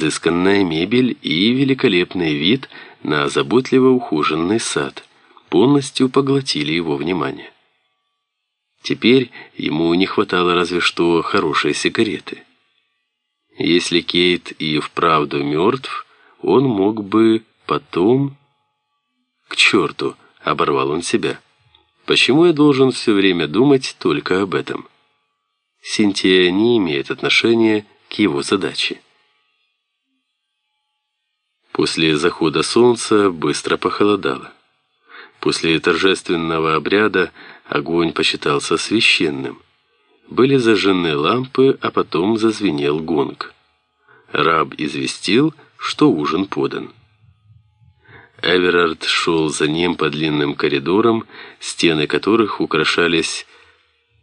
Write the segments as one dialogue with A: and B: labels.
A: изысканная мебель и великолепный вид на заботливо ухоженный сад полностью поглотили его внимание. Теперь ему не хватало разве что хорошей сигареты. Если Кейт и вправду мертв, он мог бы потом... К черту, оборвал он себя. Почему я должен все время думать только об этом? Синтия не имеет отношения к его задаче. После захода солнца быстро похолодало. После торжественного обряда огонь посчитался священным. Были зажжены лампы, а потом зазвенел гонг. Раб известил, что ужин подан. Эверард шел за ним по длинным коридорам, стены которых украшались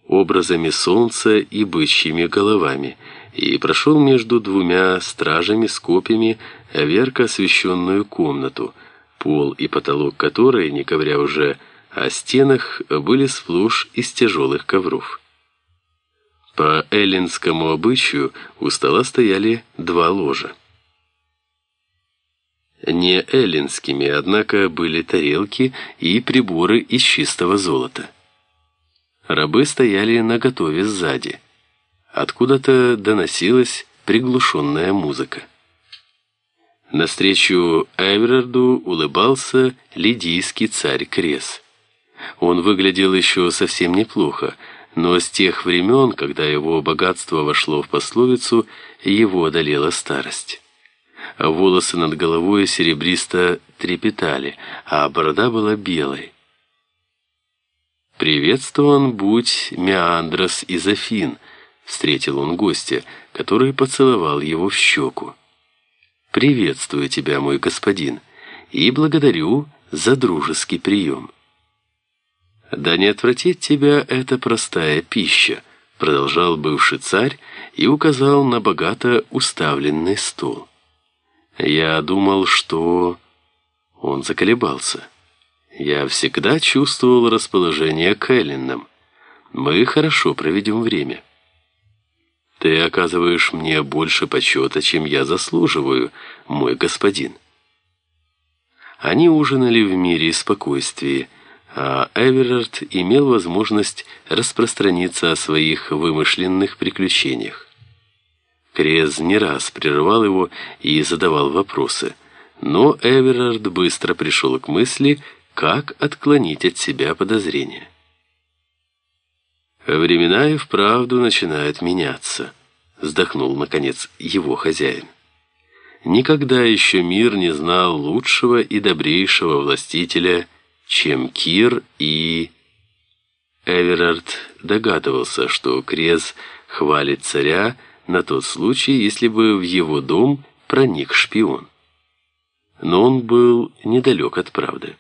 A: образами солнца и бычьими головами, и прошел между двумя стражами с копьями ярко освещенную комнату, пол и потолок которой, не говоря уже о стенах, были сплошь из тяжелых ковров. По эллинскому обычаю у стола стояли два ложа. Не эллинскими, однако были тарелки и приборы из чистого золота. Рабы стояли наготове сзади. Откуда-то доносилась приглушенная музыка. Навстречу Эверарду улыбался лидийский царь Крес. Он выглядел еще совсем неплохо, но с тех времен, когда его богатство вошло в пословицу, его одолела старость. Волосы над головой серебристо трепетали, а борода была белой. «Приветствован будь Меандрос из Афин», — встретил он гостя, который поцеловал его в щеку. «Приветствую тебя, мой господин, и благодарю за дружеский прием». «Да не отвратит тебя эта простая пища», — продолжал бывший царь и указал на богато уставленный стол. «Я думал, что...» Он заколебался. Я всегда чувствовал расположение к Эллинам. Мы хорошо проведем время. Ты оказываешь мне больше почета, чем я заслуживаю, мой господин. Они ужинали в мире и спокойствии, а Эверард имел возможность распространиться о своих вымышленных приключениях. Крез не раз прерывал его и задавал вопросы, но Эверард быстро пришел к мысли, как отклонить от себя подозрения. Времена и вправду начинают меняться, вздохнул наконец его хозяин. Никогда еще мир не знал лучшего и добрейшего властителя, чем Кир и Эверард догадывался, что Крез хвалит царя на тот случай, если бы в его дом проник шпион. Но он был недалек от правды.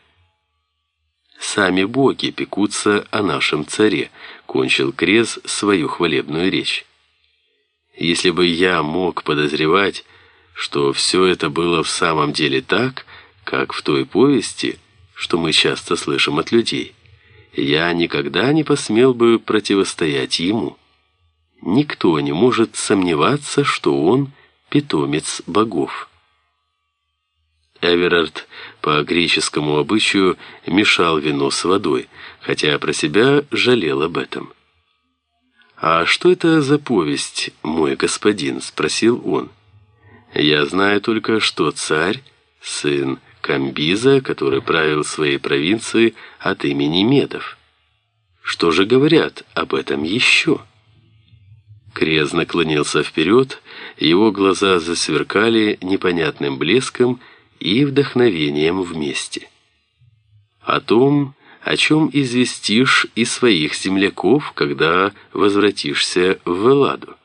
A: Сами боги пекутся о нашем царе, кончил Крез свою хвалебную речь. Если бы я мог подозревать, что все это было в самом деле так, как в той повести, что мы часто слышим от людей, я никогда не посмел бы противостоять ему. Никто не может сомневаться, что он питомец богов. Эверард по греческому обычаю мешал вино с водой, хотя про себя жалел об этом. «А что это за повесть, мой господин?» – спросил он. «Я знаю только, что царь, сын Камбиза, который правил своей провинцией от имени Медов. Что же говорят об этом еще?» Крез наклонился вперед, его глаза засверкали непонятным блеском – и вдохновением вместе. О том, о чем известишь и своих земляков, когда возвратишься в Элладу.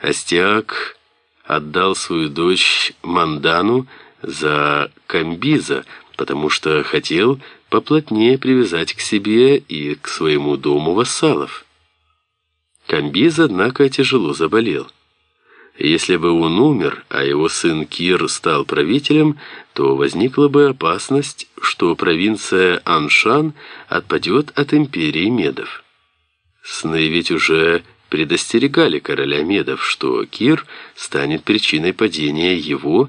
A: Астиак отдал свою дочь Мандану за Камбиза, потому что хотел поплотнее привязать к себе и к своему дому вассалов. Камбиз, однако, тяжело заболел. Если бы он умер, а его сын Кир стал правителем, то возникла бы опасность, что провинция Аншан отпадет от империи Медов. Сны ведь уже предостерегали короля Медов, что Кир станет причиной падения его